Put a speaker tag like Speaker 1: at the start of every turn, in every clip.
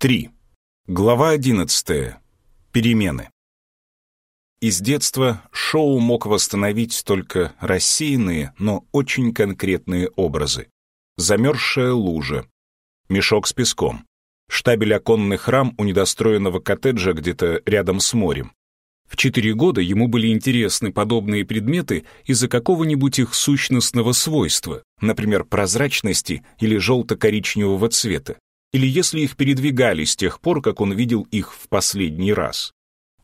Speaker 1: 3. Глава 11. Перемены. Из детства Шоу мог восстановить только рассеянные, но очень конкретные образы. Замерзшая лужа, мешок с песком, штабель оконных рам у недостроенного коттеджа где-то рядом с морем. В четыре года ему были интересны подобные предметы из-за какого-нибудь их сущностного свойства, например, прозрачности или желто-коричневого цвета или если их передвигали с тех пор, как он видел их в последний раз.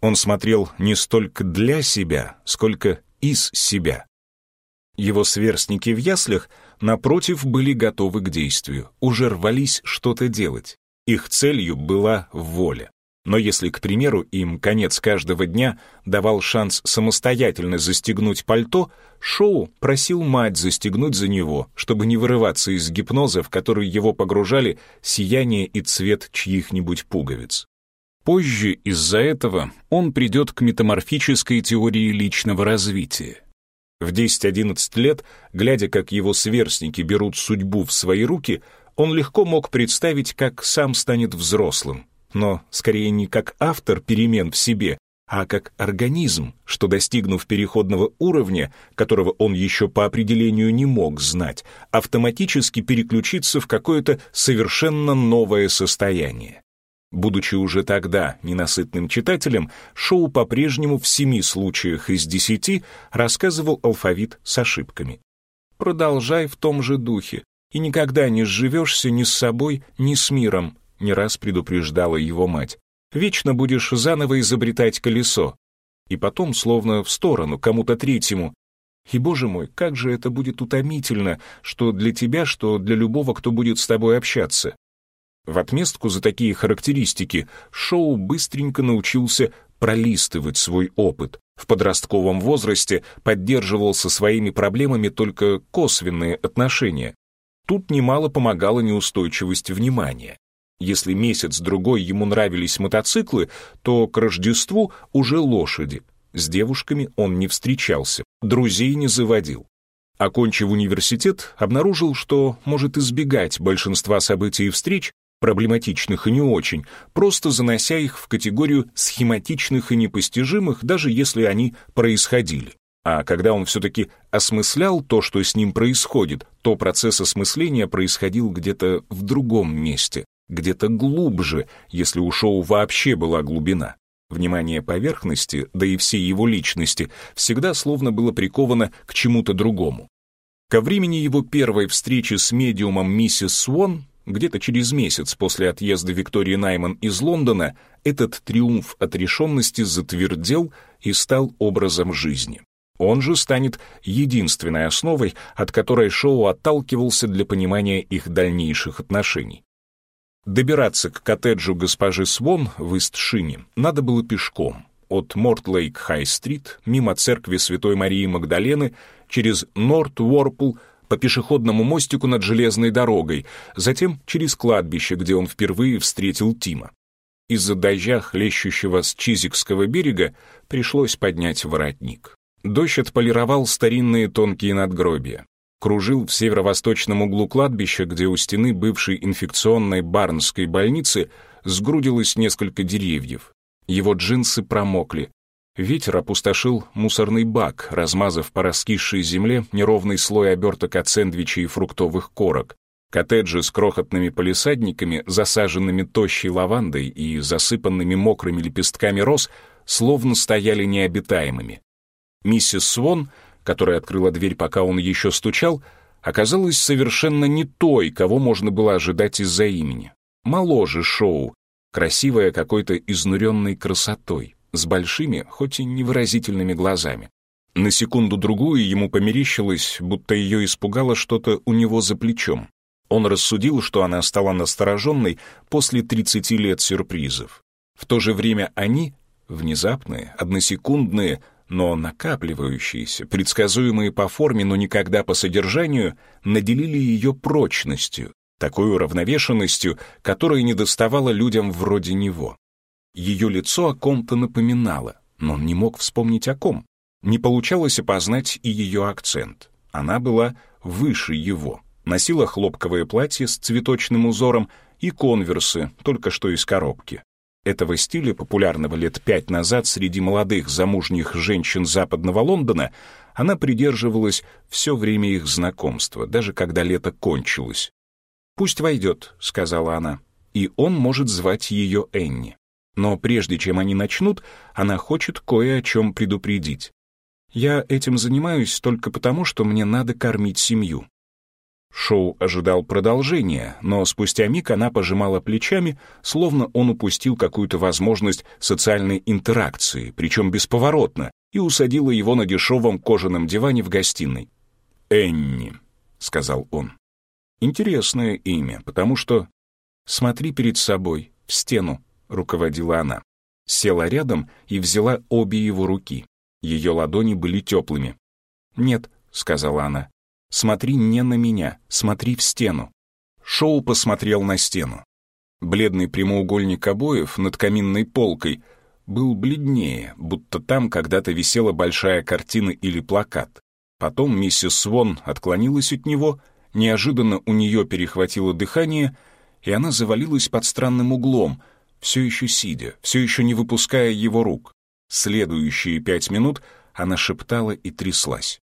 Speaker 1: Он смотрел не столько для себя, сколько из себя. Его сверстники в яслях, напротив, были готовы к действию, уже рвались что-то делать. Их целью была воля. Но если, к примеру, им конец каждого дня давал шанс самостоятельно застегнуть пальто, Шоу просил мать застегнуть за него, чтобы не вырываться из гипноза, в который его погружали сияние и цвет чьих-нибудь пуговиц. Позже из-за этого он придет к метаморфической теории личного развития. В 10-11 лет, глядя, как его сверстники берут судьбу в свои руки, он легко мог представить, как сам станет взрослым, но скорее не как автор перемен в себе, а как организм, что, достигнув переходного уровня, которого он еще по определению не мог знать, автоматически переключится в какое-то совершенно новое состояние. Будучи уже тогда ненасытным читателем, Шоу по-прежнему в семи случаях из десяти рассказывал алфавит с ошибками. «Продолжай в том же духе, и никогда не сживешься ни с собой, ни с миром», — не раз предупреждала его мать. «Вечно будешь заново изобретать колесо». И потом, словно в сторону, кому-то третьему. «И, боже мой, как же это будет утомительно, что для тебя, что для любого, кто будет с тобой общаться». В отместку за такие характеристики Шоу быстренько научился пролистывать свой опыт. В подростковом возрасте поддерживал со своими проблемами только косвенные отношения. Тут немало помогала неустойчивость внимания. Если месяц-другой ему нравились мотоциклы, то к Рождеству уже лошади. С девушками он не встречался, друзей не заводил. Окончив университет, обнаружил, что может избегать большинства событий и встреч, проблематичных и не очень, просто занося их в категорию схематичных и непостижимых, даже если они происходили. А когда он все-таки осмыслял то, что с ним происходит, то процесс осмысления происходил где-то в другом месте, где-то глубже, если у шоу вообще была глубина. Внимание поверхности, да и всей его личности, всегда словно было приковано к чему-то другому. Ко времени его первой встречи с медиумом миссис Свон, где-то через месяц после отъезда Виктории Найман из Лондона, этот триумф отрешенности затвердел и стал образом жизни. Он же станет единственной основой, от которой Шоу отталкивался для понимания их дальнейших отношений. Добираться к коттеджу госпожи Свон в Истшине надо было пешком. От Мортлейк-Хай-стрит, мимо церкви Святой Марии Магдалены, через Норт-Уорпл, по пешеходному мостику над железной дорогой, затем через кладбище, где он впервые встретил Тима. Из-за дождя, хлещущего с Чизикского берега, пришлось поднять воротник. Дождь отполировал старинные тонкие надгробия кружил в северо-восточном углу кладбища, где у стены бывшей инфекционной барнской больницы сгрудилось несколько деревьев. Его джинсы промокли. Ветер опустошил мусорный бак, размазав по раскисшей земле неровный слой оберток от сэндвичей и фруктовых корок. Коттеджи с крохотными палисадниками, засаженными тощей лавандой и засыпанными мокрыми лепестками роз, словно стояли необитаемыми. Миссис Свон — которая открыла дверь, пока он еще стучал, оказалась совершенно не той, кого можно было ожидать из-за имени. Моложе Шоу, красивая какой-то изнуренной красотой, с большими, хоть и невыразительными глазами. На секунду-другую ему померещилось, будто ее испугало что-то у него за плечом. Он рассудил, что она стала настороженной после 30 лет сюрпризов. В то же время они, внезапные, односекундные, но накапливающиеся, предсказуемые по форме, но никогда по содержанию, наделили ее прочностью, такой уравновешенностью, которая не доставала людям вроде него. Ее лицо о ком-то напоминало, но он не мог вспомнить о ком. Не получалось опознать и ее акцент. Она была выше его, носила хлопковое платье с цветочным узором и конверсы, только что из коробки этого стиля, популярного лет пять назад среди молодых замужних женщин западного Лондона, она придерживалась все время их знакомства, даже когда лето кончилось. «Пусть войдет», — сказала она, — «и он может звать ее Энни. Но прежде чем они начнут, она хочет кое о чем предупредить. Я этим занимаюсь только потому, что мне надо кормить семью. Шоу ожидал продолжения, но спустя миг она пожимала плечами, словно он упустил какую-то возможность социальной интеракции, причем бесповоротно, и усадила его на дешевом кожаном диване в гостиной. «Энни», — сказал он. «Интересное имя, потому что...» «Смотри перед собой, в стену», — руководила она. Села рядом и взяла обе его руки. Ее ладони были теплыми. «Нет», — сказала она, Смотри не на меня, смотри в стену». Шоу посмотрел на стену. Бледный прямоугольник обоев над каминной полкой был бледнее, будто там когда-то висела большая картина или плакат. Потом миссис Свон отклонилась от него, неожиданно у нее перехватило дыхание, и она завалилась под странным углом, все еще сидя, все еще не выпуская его рук. Следующие пять минут она шептала и тряслась.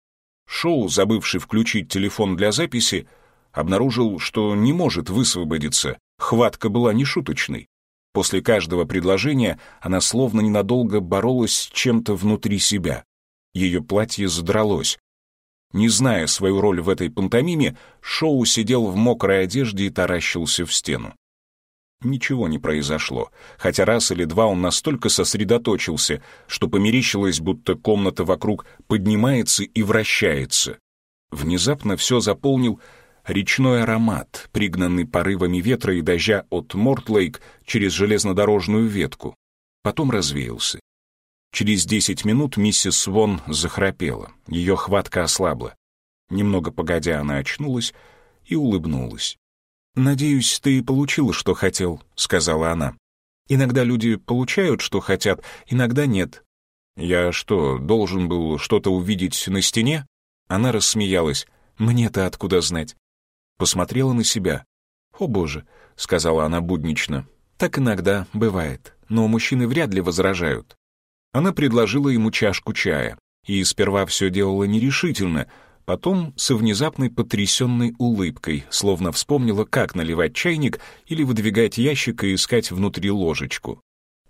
Speaker 1: Шоу, забывший включить телефон для записи, обнаружил, что не может высвободиться, хватка была нешуточной. После каждого предложения она словно ненадолго боролась с чем-то внутри себя. Ее платье задралось. Не зная свою роль в этой пантомиме, Шоу сидел в мокрой одежде и таращился в стену. Ничего не произошло, хотя раз или два он настолько сосредоточился, что померещилось, будто комната вокруг поднимается и вращается. Внезапно все заполнил речной аромат, пригнанный порывами ветра и дождя от Мортлейк через железнодорожную ветку. Потом развеялся. Через десять минут миссис Свон захрапела, ее хватка ослабла. Немного погодя она очнулась и улыбнулась. «Надеюсь, ты получил, что хотел», — сказала она. «Иногда люди получают, что хотят, иногда нет». «Я что, должен был что-то увидеть на стене?» Она рассмеялась. «Мне-то откуда знать?» Посмотрела на себя. «О боже», — сказала она буднично. «Так иногда бывает, но мужчины вряд ли возражают». Она предложила ему чашку чая. И сперва все делала нерешительно, Потом со внезапной потрясенной улыбкой, словно вспомнила, как наливать чайник или выдвигать ящик и искать внутри ложечку.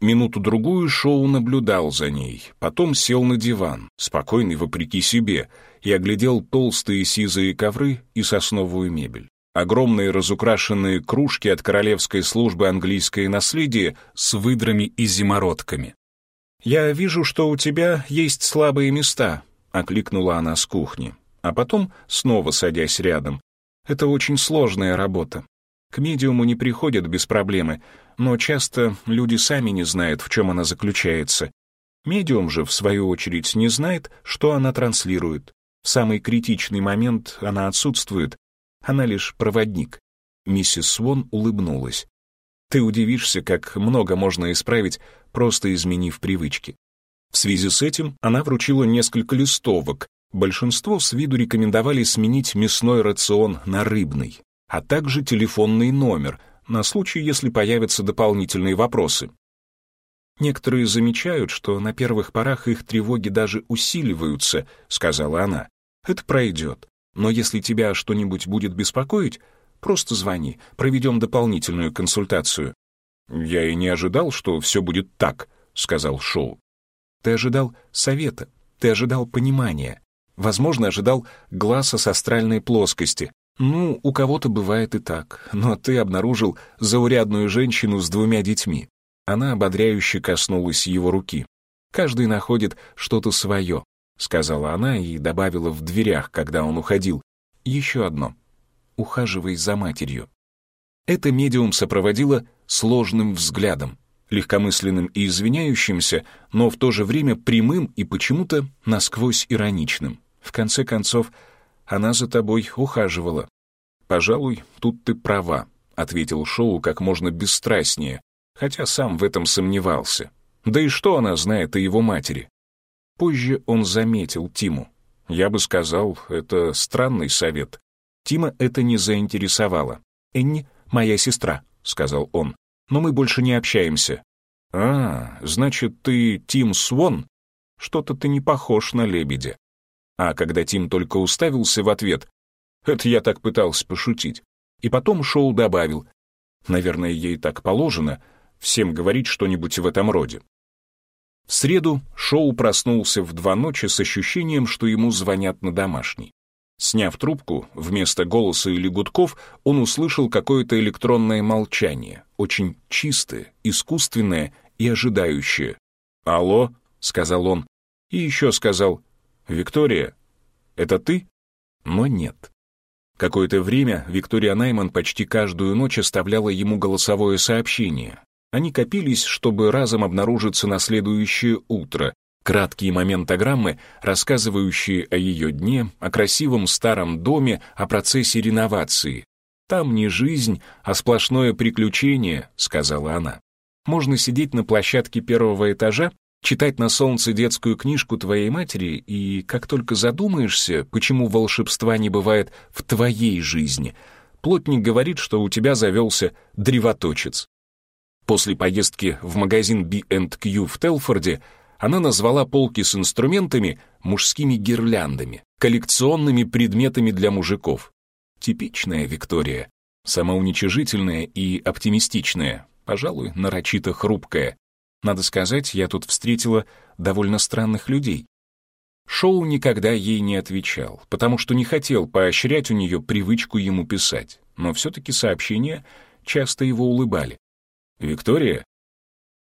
Speaker 1: Минуту-другую Шоу наблюдал за ней, потом сел на диван, спокойный вопреки себе, и оглядел толстые сизые ковры и сосновую мебель. Огромные разукрашенные кружки от Королевской службы английское наследие с выдрами и зимородками. «Я вижу, что у тебя есть слабые места», — окликнула она с кухни а потом снова садясь рядом. Это очень сложная работа. К медиуму не приходят без проблемы, но часто люди сами не знают, в чем она заключается. Медиум же, в свою очередь, не знает, что она транслирует. В самый критичный момент она отсутствует, она лишь проводник. Миссис Свон улыбнулась. Ты удивишься, как много можно исправить, просто изменив привычки. В связи с этим она вручила несколько листовок, Большинство с виду рекомендовали сменить мясной рацион на рыбный, а также телефонный номер на случай, если появятся дополнительные вопросы. «Некоторые замечают, что на первых порах их тревоги даже усиливаются», — сказала она. «Это пройдет. Но если тебя что-нибудь будет беспокоить, просто звони, проведем дополнительную консультацию». «Я и не ожидал, что все будет так», — сказал Шоу. «Ты ожидал совета, ты ожидал понимания возможно, ожидал глаза с астральной плоскости. Ну, у кого-то бывает и так, но ты обнаружил заурядную женщину с двумя детьми. Она ободряюще коснулась его руки. «Каждый находит что-то свое», — сказала она и добавила в дверях, когда он уходил. «Еще одно. Ухаживай за матерью». Это медиум сопроводило сложным взглядом, легкомысленным и извиняющимся, но в то же время прямым и почему-то насквозь ироничным. В конце концов, она за тобой ухаживала. «Пожалуй, тут ты права», — ответил Шоу как можно бесстрастнее, хотя сам в этом сомневался. «Да и что она знает о его матери?» Позже он заметил Тиму. Я бы сказал, это странный совет. Тима это не заинтересовало. «Энни — моя сестра», — сказал он. «Но мы больше не общаемся». «А, значит, ты Тим Свон? Что-то ты не похож на лебедя». А когда Тим только уставился в ответ, «Это я так пытался пошутить», и потом Шоу добавил, «Наверное, ей так положено всем говорить что-нибудь в этом роде». В среду Шоу проснулся в два ночи с ощущением, что ему звонят на домашний. Сняв трубку, вместо голоса или гудков он услышал какое-то электронное молчание, очень чистое, искусственное и ожидающее. «Алло», — сказал он, и еще сказал «Виктория, это ты?» Но нет. Какое-то время Виктория Найман почти каждую ночь оставляла ему голосовое сообщение. Они копились, чтобы разом обнаружиться на следующее утро. Краткие моментограммы, рассказывающие о ее дне, о красивом старом доме, о процессе реновации. «Там не жизнь, а сплошное приключение», — сказала она. «Можно сидеть на площадке первого этажа Читать на солнце детскую книжку твоей матери, и как только задумаешься, почему волшебства не бывает в твоей жизни, плотник говорит, что у тебя завелся древоточец. После поездки в магазин B&Q в Телфорде она назвала полки с инструментами мужскими гирляндами, коллекционными предметами для мужиков. Типичная Виктория, самоуничижительная и оптимистичная, пожалуй, нарочито хрупкая, надо сказать, я тут встретила довольно странных людей. Шоу никогда ей не отвечал, потому что не хотел поощрять у нее привычку ему писать, но все-таки сообщения часто его улыбали. «Виктория?»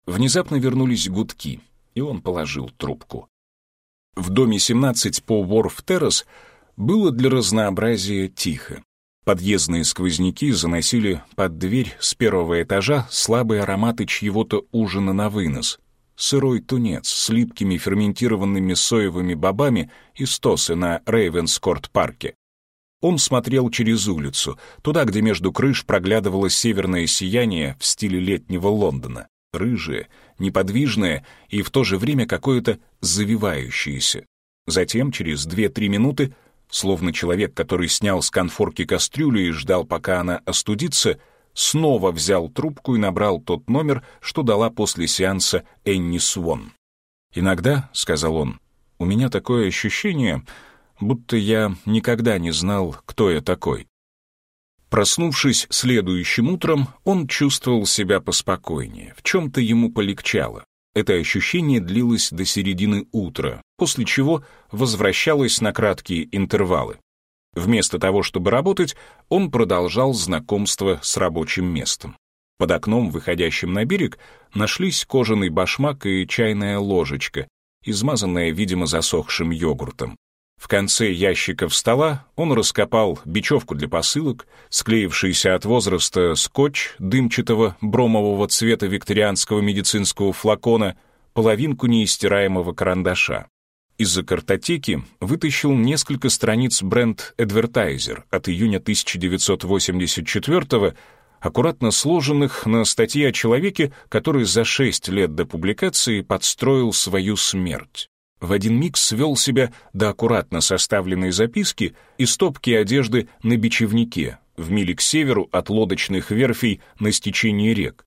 Speaker 1: Внезапно вернулись гудки, и он положил трубку. В доме 17 по Ворф-Террас было для разнообразия тихо. Подъездные сквозняки заносили под дверь с первого этажа слабые ароматы чьего-то ужина на вынос. Сырой тунец с липкими ферментированными соевыми бобами и стосы на Рейвенскорт-парке. Он смотрел через улицу, туда, где между крыш проглядывало северное сияние в стиле летнего Лондона. Рыжее, неподвижное и в то же время какое-то завивающееся. Затем, через 2-3 минуты, Словно человек, который снял с конфорки кастрюлю и ждал, пока она остудится, снова взял трубку и набрал тот номер, что дала после сеанса Энни Свон. «Иногда», — сказал он, — «у меня такое ощущение, будто я никогда не знал, кто я такой». Проснувшись следующим утром, он чувствовал себя поспокойнее, в чем-то ему полегчало. Это ощущение длилось до середины утра, после чего возвращалось на краткие интервалы. Вместо того, чтобы работать, он продолжал знакомство с рабочим местом. Под окном, выходящим на берег, нашлись кожаный башмак и чайная ложечка, измазанная, видимо, засохшим йогуртом. В конце ящиков стола он раскопал бечевку для посылок, склеившийся от возраста скотч дымчатого бромового цвета викторианского медицинского флакона, половинку неистираемого карандаша. Из-за картотеки вытащил несколько страниц бренд «Эдвертайзер» от июня 1984 аккуратно сложенных на статье о человеке, который за шесть лет до публикации подстроил свою смерть в один миг свел себя до аккуратно составленной записки и стопки одежды на бечевнике, в миле к северу от лодочных верфей на стечении рек.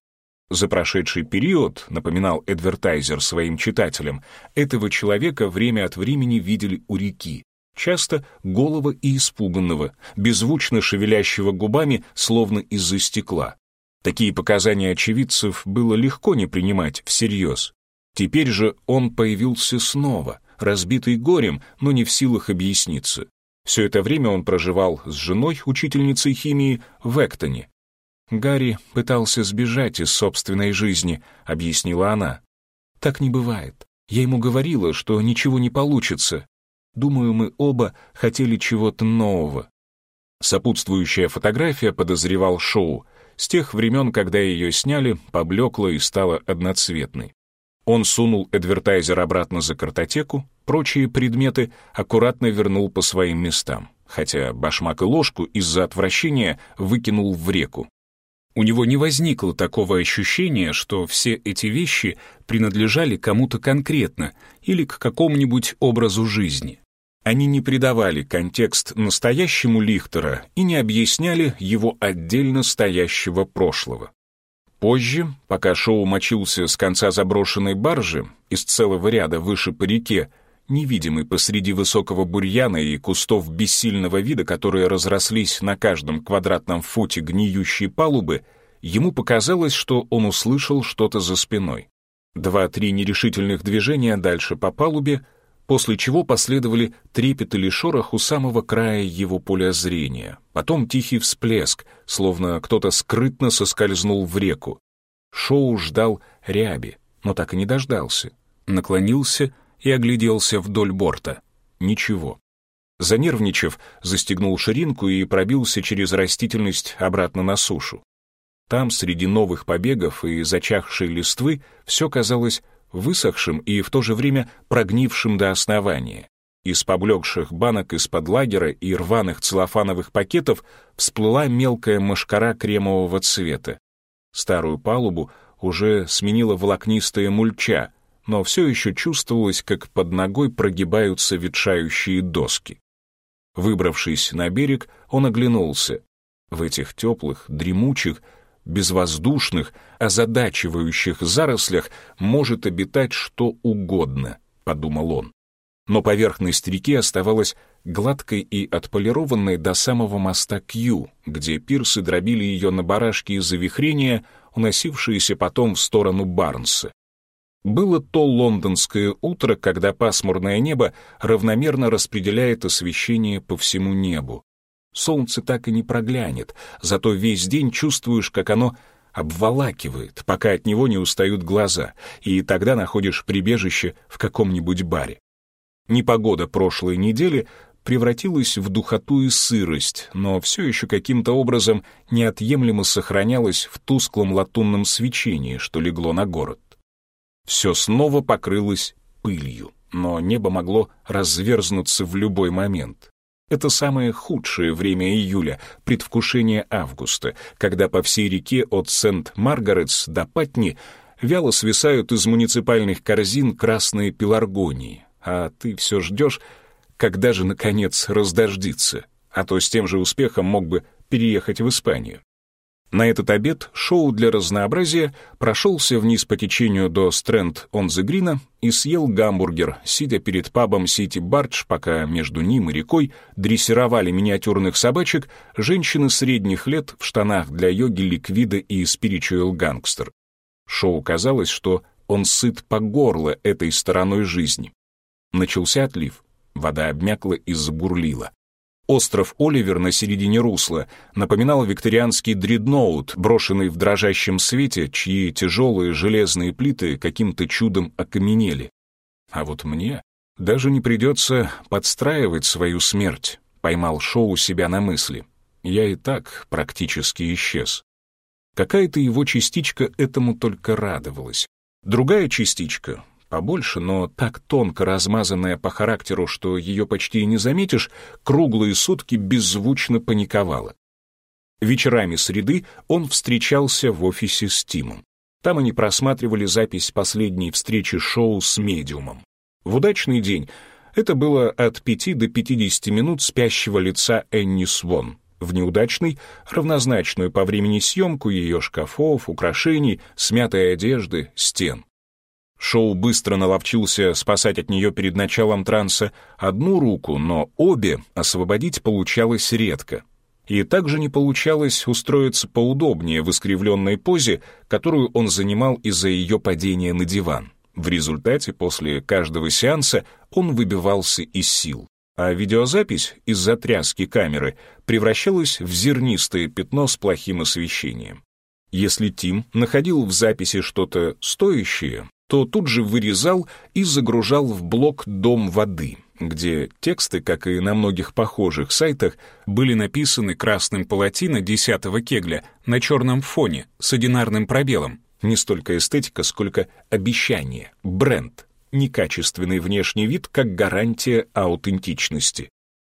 Speaker 1: За прошедший период, напоминал Эдвертайзер своим читателям, этого человека время от времени видели у реки, часто голого и испуганного, беззвучно шевелящего губами, словно из-за стекла. Такие показания очевидцев было легко не принимать всерьез. Теперь же он появился снова, разбитый горем, но не в силах объясниться. Все это время он проживал с женой, учительницей химии, в Эктоне. «Гарри пытался сбежать из собственной жизни», — объяснила она. «Так не бывает. Я ему говорила, что ничего не получится. Думаю, мы оба хотели чего-то нового». Сопутствующая фотография, подозревал Шоу, с тех времен, когда ее сняли, поблекла и стала одноцветной. Он сунул адвертайзер обратно за картотеку, прочие предметы аккуратно вернул по своим местам, хотя башмак и ложку из-за отвращения выкинул в реку. У него не возникло такого ощущения, что все эти вещи принадлежали кому-то конкретно или к какому-нибудь образу жизни. Они не придавали контекст настоящему Лихтера и не объясняли его отдельно стоящего прошлого. Позже, пока Шоу мочился с конца заброшенной баржи, из целого ряда выше по реке, невидимый посреди высокого бурьяна и кустов бессильного вида, которые разрослись на каждом квадратном футе гниющей палубы, ему показалось, что он услышал что-то за спиной. Два-три нерешительных движения дальше по палубе — после чего последовали трепет или шорох у самого края его поля зрения, потом тихий всплеск, словно кто-то скрытно соскользнул в реку. Шоу ждал ряби, но так и не дождался. Наклонился и огляделся вдоль борта. Ничего. Занервничав, застегнул ширинку и пробился через растительность обратно на сушу. Там, среди новых побегов и зачахшей листвы, все казалось высохшим и в то же время прогнившим до основания. Из поблекших банок из-под лагера и рваных целлофановых пакетов всплыла мелкая мошкара кремового цвета. Старую палубу уже сменила волокнистая мульча, но все еще чувствовалось, как под ногой прогибаются ветшающие доски. Выбравшись на берег, он оглянулся. В этих теплых, дремучих, безвоздушных, озадачивающих зарослях может обитать что угодно, подумал он. Но поверхность реки оставалась гладкой и отполированной до самого моста Кью, где пирсы дробили ее на барашки и завихрения, уносившиеся потом в сторону Барнса. Было то лондонское утро, когда пасмурное небо равномерно распределяет освещение по всему небу. Солнце так и не проглянет, зато весь день чувствуешь, как оно обволакивает, пока от него не устают глаза, и тогда находишь прибежище в каком-нибудь баре. Непогода прошлой недели превратилась в духоту и сырость, но все еще каким-то образом неотъемлемо сохранялась в тусклом латунном свечении, что легло на город. Все снова покрылось пылью, но небо могло разверзнуться в любой момент. Это самое худшее время июля, предвкушение августа, когда по всей реке от Сент-Маргаретс до Патни вяло свисают из муниципальных корзин красные пеларгонии, а ты все ждешь, когда же, наконец, раздождится, а то с тем же успехом мог бы переехать в Испанию. На этот обед шоу для разнообразия прошелся вниз по течению до Стрэнд-он-the-Грина и съел гамбургер, сидя перед пабом Сити Бардж, пока между ним и рекой дрессировали миниатюрных собачек женщины средних лет в штанах для йоги, ликвида и спиричуэл гангстер. Шоу казалось, что он сыт по горло этой стороной жизни. Начался отлив. Вода обмякла и забурлила. Остров Оливер на середине русла напоминал викторианский дредноут, брошенный в дрожащем свете, чьи тяжелые железные плиты каким-то чудом окаменели. А вот мне даже не придется подстраивать свою смерть, поймал Шоу себя на мысли. Я и так практически исчез. Какая-то его частичка этому только радовалась. Другая частичка побольше, но так тонко размазанная по характеру, что ее почти и не заметишь, круглые сутки беззвучно паниковала. Вечерами среды он встречался в офисе с Тимом. Там они просматривали запись последней встречи шоу с медиумом. В удачный день это было от 5 до 50 минут спящего лица Энни Свон. В неудачный, равнозначную по времени съемку ее шкафов, украшений, смятой одежды, стен. Шоу быстро наловчился спасать от нее перед началом транса одну руку, но обе освободить получалось редко. И также не получалось устроиться поудобнее в искривленной позе, которую он занимал из-за ее падения на диван. В результате после каждого сеанса он выбивался из сил. А видеозапись из-за тряски камеры превращалась в зернистое пятно с плохим освещением. Если Тим находил в записи что-то стоящее, то тут же вырезал и загружал в блок «Дом воды», где тексты, как и на многих похожих сайтах, были написаны красным палатино десятого кегля на черном фоне с одинарным пробелом. Не столько эстетика, сколько обещание, бренд, некачественный внешний вид как гарантия аутентичности.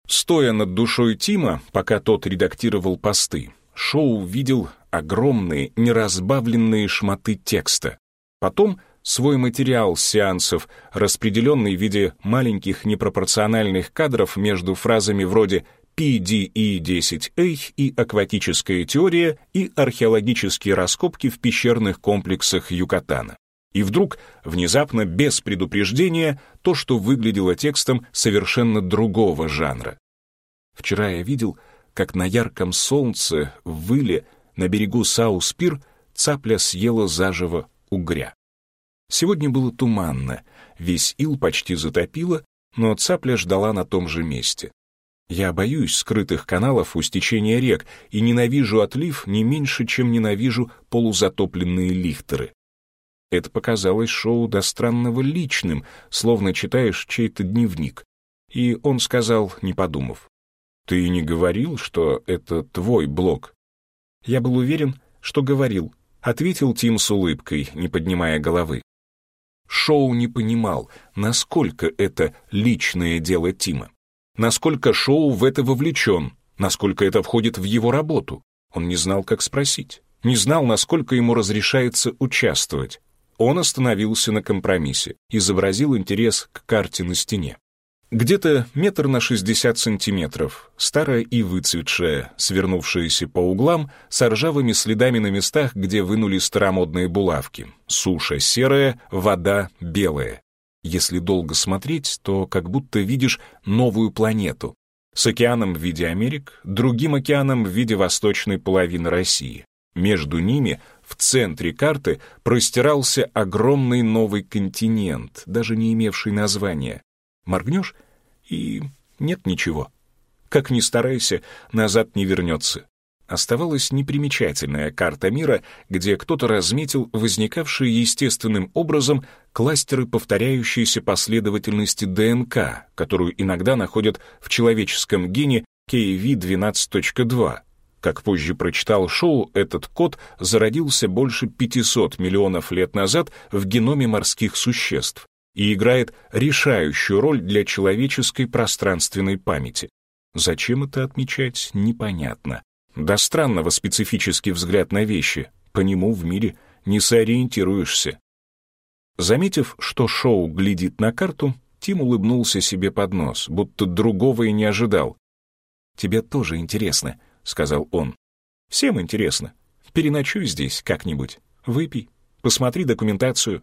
Speaker 1: Стоя над душой Тима, пока тот редактировал посты, Шоу видел огромные неразбавленные шматы текста. Потом свой материал сеансов, распределенный в виде маленьких непропорциональных кадров между фразами вроде PDE-10A и акватическая теория и археологические раскопки в пещерных комплексах Юкатана. И вдруг, внезапно, без предупреждения, то, что выглядело текстом совершенно другого жанра. Вчера я видел, как на ярком солнце в выле на берегу Сауспир цапля съела заживо угря. Сегодня было туманно, весь ил почти затопило, но цапля ждала на том же месте. Я боюсь скрытых каналов у стечения рек и ненавижу отлив не меньше, чем ненавижу полузатопленные лихтеры. Это показалось Шоу до странного личным, словно читаешь чей-то дневник. И он сказал, не подумав, «Ты не говорил, что это твой блог?» Я был уверен, что говорил, — ответил Тим с улыбкой, не поднимая головы. Шоу не понимал, насколько это личное дело Тима, насколько Шоу в это вовлечен, насколько это входит в его работу. Он не знал, как спросить, не знал, насколько ему разрешается участвовать. Он остановился на компромиссе, изобразил интерес к карте на стене. Где-то метр на 60 сантиметров, старая и выцветшая, свернувшаяся по углам, с ржавыми следами на местах, где вынули старомодные булавки. Суша серая, вода белая. Если долго смотреть, то как будто видишь новую планету. С океаном в виде Америк, другим океаном в виде восточной половины России. Между ними, в центре карты, простирался огромный новый континент, даже не имевший названия. Моргнешь, и нет ничего. Как ни старайся, назад не вернется. Оставалась непримечательная карта мира, где кто-то разметил возникавшие естественным образом кластеры повторяющейся последовательности ДНК, которую иногда находят в человеческом гене KV12.2. Как позже прочитал Шоу, этот код зародился больше 500 миллионов лет назад в геноме морских существ и играет решающую роль для человеческой пространственной памяти. Зачем это отмечать, непонятно. До странного специфический взгляд на вещи, по нему в мире не сориентируешься. Заметив, что шоу глядит на карту, Тим улыбнулся себе под нос, будто другого и не ожидал. «Тебе тоже интересно», — сказал он. «Всем интересно. Переночуй здесь как-нибудь, выпей, посмотри документацию».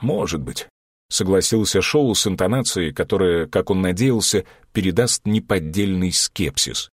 Speaker 1: «Может быть», — согласился Шоу с интонацией, которая, как он надеялся, передаст неподдельный скепсис.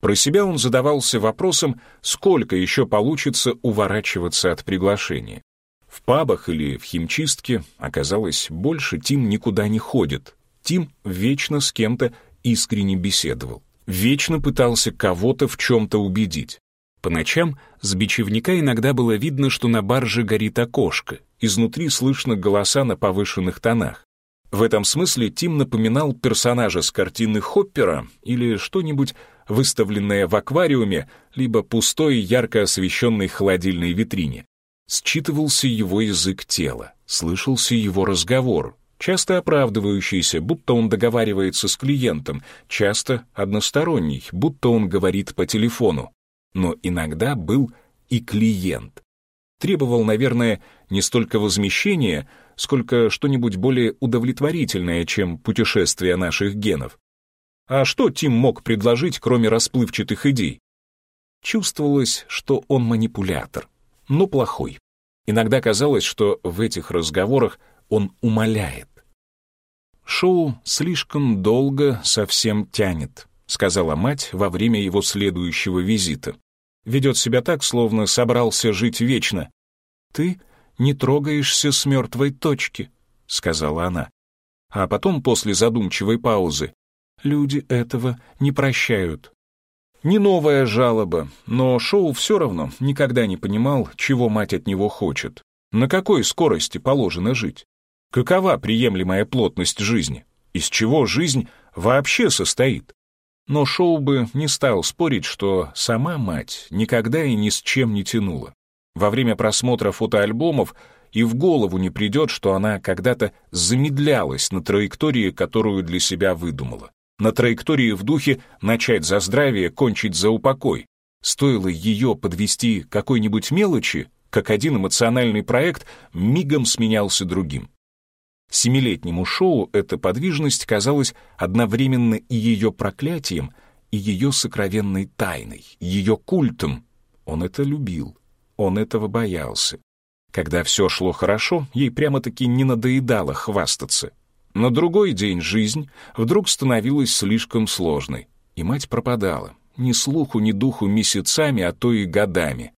Speaker 1: Про себя он задавался вопросом, сколько еще получится уворачиваться от приглашения. В пабах или в химчистке, оказалось, больше Тим никуда не ходит. Тим вечно с кем-то искренне беседовал, вечно пытался кого-то в чем-то убедить. По ночам с бичевника иногда было видно, что на барже горит окошко, изнутри слышны голоса на повышенных тонах. В этом смысле Тим напоминал персонажа с картины Хоппера или что-нибудь, выставленное в аквариуме, либо пустой, ярко освещенной холодильной витрине. Считывался его язык тела, слышался его разговор, часто оправдывающийся, будто он договаривается с клиентом, часто односторонний, будто он говорит по телефону но иногда был и клиент. Требовал, наверное, не столько возмещения, сколько что-нибудь более удовлетворительное, чем путешествие наших генов. А что Тим мог предложить, кроме расплывчатых идей? Чувствовалось, что он манипулятор, но плохой. Иногда казалось, что в этих разговорах он умоляет. «Шоу слишком долго совсем тянет», — сказала мать во время его следующего визита ведет себя так, словно собрался жить вечно. «Ты не трогаешься с мертвой точки», — сказала она. А потом, после задумчивой паузы, «Люди этого не прощают». Не новая жалоба, но Шоу все равно никогда не понимал, чего мать от него хочет. На какой скорости положено жить? Какова приемлемая плотность жизни? Из чего жизнь вообще состоит? но Шоу бы не стал спорить, что сама мать никогда и ни с чем не тянула. Во время просмотра фотоальбомов и в голову не придет, что она когда-то замедлялась на траектории, которую для себя выдумала. На траектории в духе «начать за здравие, кончить за упокой». Стоило ее подвести какой-нибудь мелочи, как один эмоциональный проект мигом сменялся другим. Семилетнему шоу эта подвижность казалась одновременно и ее проклятием, и ее сокровенной тайной, ее культом. Он это любил, он этого боялся. Когда все шло хорошо, ей прямо-таки не надоедало хвастаться. На другой день жизнь вдруг становилась слишком сложной, и мать пропадала. Ни слуху, ни духу месяцами, а то и годами.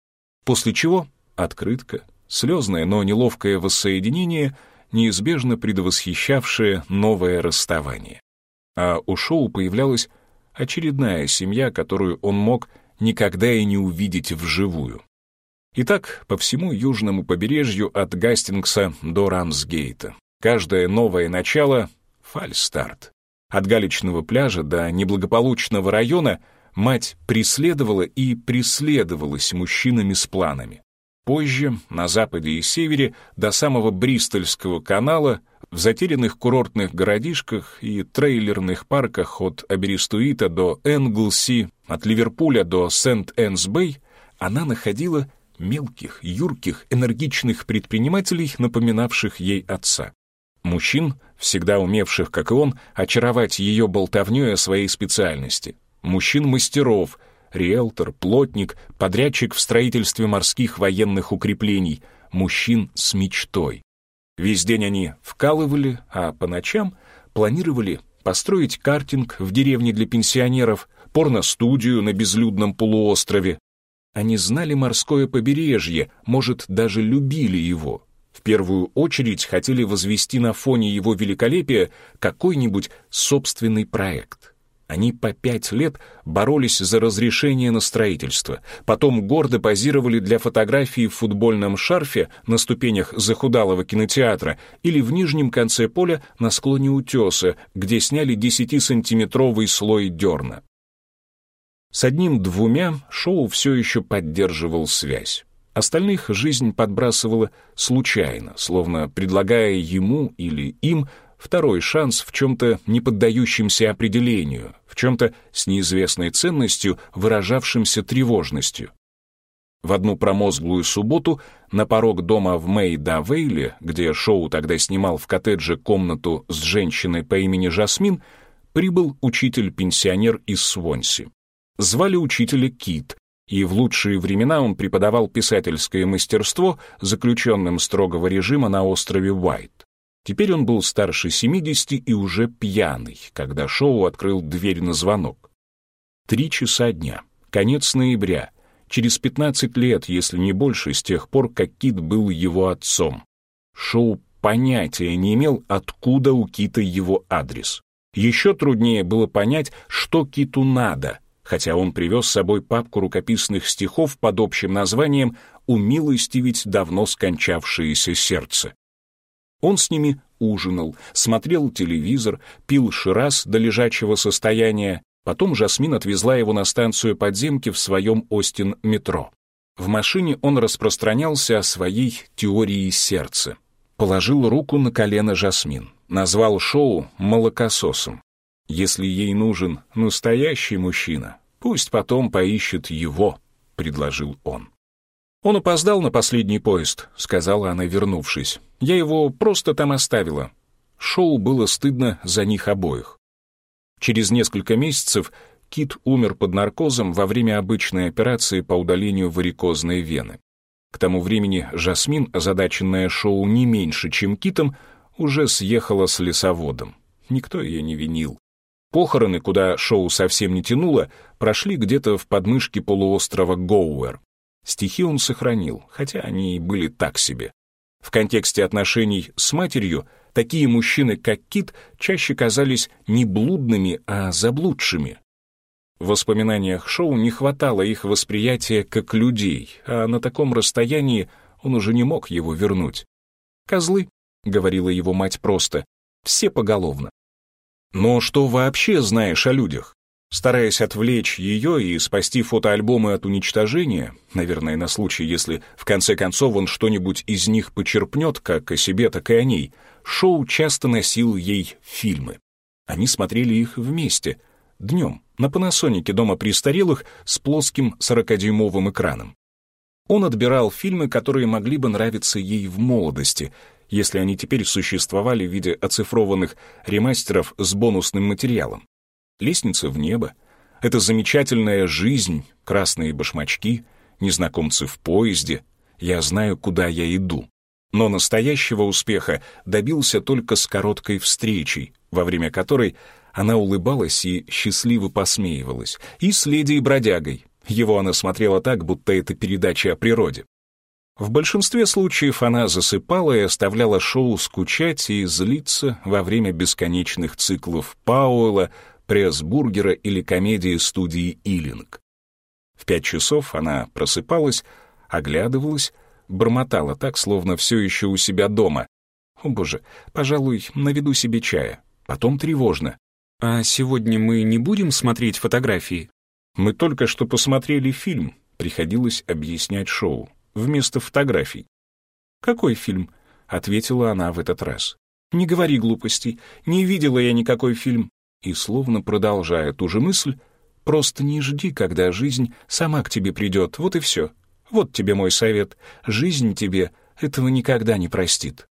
Speaker 1: После чего открытка, слезное, но неловкое воссоединение — неизбежно предвосхищавшее новое расставание. А у шоу появлялась очередная семья, которую он мог никогда и не увидеть вживую. Итак, по всему южному побережью от Гастингса до Рамсгейта. Каждое новое начало — фальстарт. От галечного пляжа до неблагополучного района мать преследовала и преследовалась мужчинами с планами. Позже на западе и севере до самого Бристольского канала в затерянных курортных городишках и трейлерных парках от Аберистуита до Энглси, от Ливерпуля до Сент-Энс-Бэй она находила мелких, юрких, энергичных предпринимателей, напоминавших ей отца. Мужчин, всегда умевших, как и он, очаровать ее болтовнёй о своей специальности. Мужчин-мастеров, риэлтор, плотник, подрядчик в строительстве морских военных укреплений, мужчин с мечтой. Весь день они вкалывали, а по ночам планировали построить картинг в деревне для пенсионеров, порно-студию на безлюдном полуострове. Они знали морское побережье, может, даже любили его. В первую очередь хотели возвести на фоне его великолепия какой-нибудь собственный проект. Они по пять лет боролись за разрешение на строительство, потом гордо позировали для фотографии в футбольном шарфе на ступенях захудалого кинотеатра или в нижнем конце поля на склоне утеса, где сняли 10-сантиметровый слой дерна. С одним-двумя шоу все еще поддерживал связь. Остальных жизнь подбрасывала случайно, словно предлагая ему или им – второй шанс в чем-то не поддающемся определению, в чем-то с неизвестной ценностью, выражавшимся тревожностью. В одну промозглую субботу на порог дома в Мэй-да-Вейле, где Шоу тогда снимал в коттедже комнату с женщиной по имени Жасмин, прибыл учитель-пенсионер из Свонси. Звали учителя Кит, и в лучшие времена он преподавал писательское мастерство заключенным строгого режима на острове Уайт. Теперь он был старше 70 и уже пьяный, когда Шоу открыл дверь на звонок. Три часа дня, конец ноября, через 15 лет, если не больше, с тех пор, как Кит был его отцом. Шоу понятия не имел, откуда у Кита его адрес. Еще труднее было понять, что Киту надо, хотя он привез с собой папку рукописных стихов под общим названием «Умилостивить давно скончавшееся сердце». Он с ними ужинал, смотрел телевизор, пил шираз до лежачего состояния. Потом Жасмин отвезла его на станцию подземки в своем Остин-метро. В машине он распространялся о своей теории сердца. Положил руку на колено Жасмин. Назвал шоу «молокососом». Если ей нужен настоящий мужчина, пусть потом поищет его, предложил он. Он опоздал на последний поезд, сказала она, вернувшись. Я его просто там оставила. Шоу было стыдно за них обоих. Через несколько месяцев Кит умер под наркозом во время обычной операции по удалению варикозной вены. К тому времени Жасмин, озадаченная шоу не меньше, чем Китом, уже съехала с лесоводом. Никто ее не винил. Похороны, куда шоу совсем не тянуло, прошли где-то в подмышке полуострова Гоуэр. Стихи он сохранил, хотя они и были так себе. В контексте отношений с матерью такие мужчины, как Кит, чаще казались не блудными, а заблудшими. В воспоминаниях Шоу не хватало их восприятия как людей, а на таком расстоянии он уже не мог его вернуть. «Козлы», — говорила его мать просто, — «все поголовно». «Но что вообще знаешь о людях?» Стараясь отвлечь ее и спасти фотоальбомы от уничтожения, наверное, на случай, если в конце концов он что-нибудь из них почерпнет, как о себе, так и о ней, Шоу часто носил ей фильмы. Они смотрели их вместе, днем, на панасонике дома престарелых с плоским 40-дюймовым экраном. Он отбирал фильмы, которые могли бы нравиться ей в молодости, если они теперь существовали в виде оцифрованных ремастеров с бонусным материалом. Лестница в небо — это замечательная жизнь, красные башмачки, незнакомцы в поезде. Я знаю, куда я иду. Но настоящего успеха добился только с короткой встречей, во время которой она улыбалась и счастливо посмеивалась, и с леди-бродягой. Его она смотрела так, будто это передача о природе. В большинстве случаев она засыпала и оставляла шоу скучать и злиться во время бесконечных циклов Пауэлла, пресс-бургера или комедии студии «Илинг». В пять часов она просыпалась, оглядывалась, бормотала так, словно все еще у себя дома. «О, боже, пожалуй, наведу себе чая. Потом тревожно». «А сегодня мы не будем смотреть фотографии?» «Мы только что посмотрели фильм», — приходилось объяснять шоу, вместо фотографий. «Какой фильм?» — ответила она в этот раз. «Не говори глупостей. Не видела я никакой фильм и словно продолжая ту же мысль, «Просто не жди, когда жизнь сама к тебе придет, вот и все. Вот тебе мой совет. Жизнь тебе этого никогда не простит».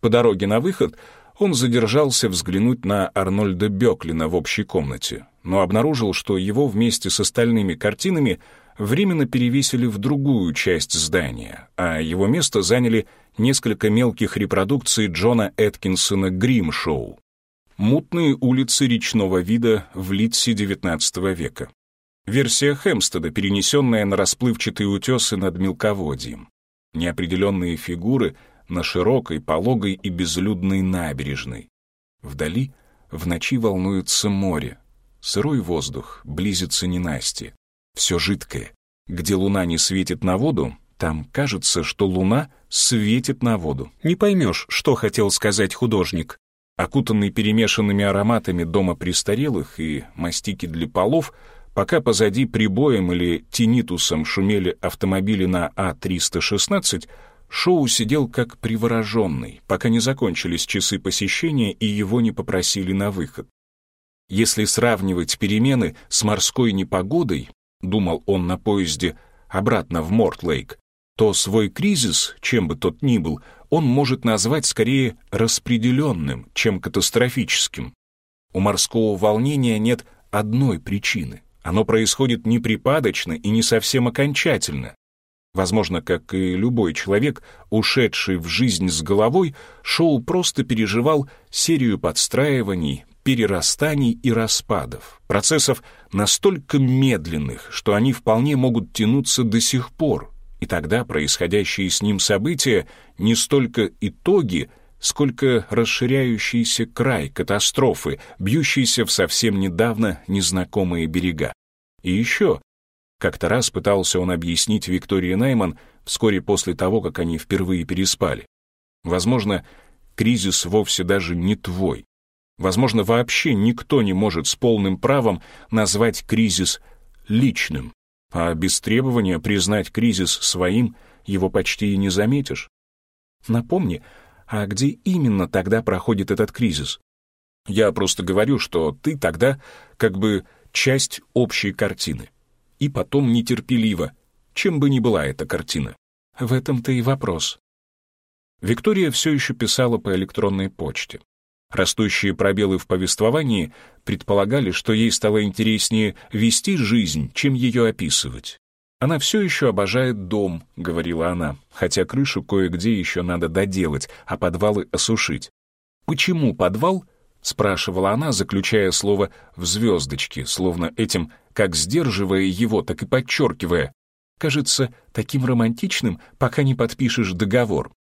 Speaker 1: По дороге на выход он задержался взглянуть на Арнольда Беклина в общей комнате, но обнаружил, что его вместе с остальными картинами временно перевесили в другую часть здания, а его место заняли несколько мелких репродукций Джона Эткинсона Гримшоу, мутные улицы речного вида в Литсе XIX века. Версия Хемстеда, перенесенная на расплывчатые утесы над мелководьем. Неопределенные фигуры на широкой, пологой и безлюдной набережной. Вдали в ночи волнуется море. Сырой воздух, близится ненастье. Все жидкое. Где луна не светит на воду, там кажется, что луна светит на воду. Не поймешь, что хотел сказать художник окутанный перемешанными ароматами дома престарелых и мастики для полов, пока позади прибоем или тинитусом шумели автомобили на А-316, Шоу сидел как привороженный, пока не закончились часы посещения и его не попросили на выход. Если сравнивать перемены с морской непогодой, думал он на поезде обратно в Мортлейк, то свой кризис, чем бы тот ни был, он может назвать скорее распределенным, чем катастрофическим. У морского волнения нет одной причины. Оно происходит не припадочно и не совсем окончательно. Возможно, как и любой человек, ушедший в жизнь с головой, Шоу просто переживал серию подстраиваний, перерастаний и распадов, процессов настолько медленных, что они вполне могут тянуться до сих пор, и тогда происходящие с ним события не столько итоги, сколько расширяющийся край катастрофы, бьющийся в совсем недавно незнакомые берега. И еще, как-то раз пытался он объяснить Виктории Найман вскоре после того, как они впервые переспали. Возможно, кризис вовсе даже не твой. Возможно, вообще никто не может с полным правом назвать кризис личным. А без требования признать кризис своим его почти и не заметишь. Напомни, а где именно тогда проходит этот кризис? Я просто говорю, что ты тогда как бы часть общей картины. И потом нетерпеливо, чем бы ни была эта картина. В этом-то и вопрос. Виктория все еще писала по электронной почте. Растущие пробелы в повествовании предполагали, что ей стало интереснее вести жизнь, чем ее описывать. «Она все еще обожает дом», — говорила она, «хотя крышу кое-где еще надо доделать, а подвалы осушить». «Почему подвал?» — спрашивала она, заключая слово «в звездочке», словно этим, как сдерживая его, так и подчеркивая. «Кажется, таким романтичным, пока не подпишешь договор».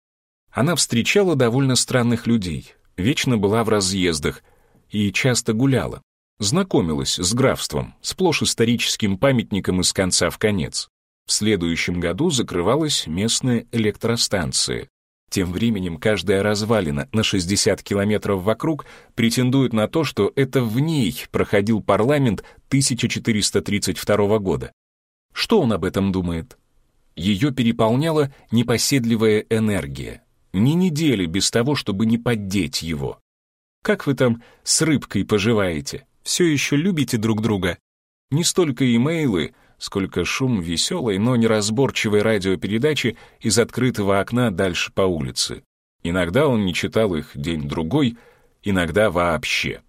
Speaker 1: Она встречала довольно странных людей вечно была в разъездах и часто гуляла. Знакомилась с графством, сплошь историческим памятником из конца в конец. В следующем году закрывалась местная электростанция. Тем временем каждая развалина на 60 километров вокруг претендует на то, что это в ней проходил парламент 1432 года. Что он об этом думает? Ее переполняла непоседливая энергия ни недели без того, чтобы не поддеть его. Как вы там с рыбкой поживаете? Все еще любите друг друга? Не столько имейлы, сколько шум веселой, но неразборчивой радиопередачи из открытого окна дальше по улице. Иногда он не читал их день-другой, иногда вообще.